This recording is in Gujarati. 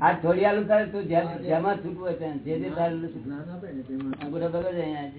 આ થોડી આલુ તારે તું જેમાં છૂટવું હોય ત્યાં જે જે તારું છૂટવું. અંગૂઠો ભગત અહીંયા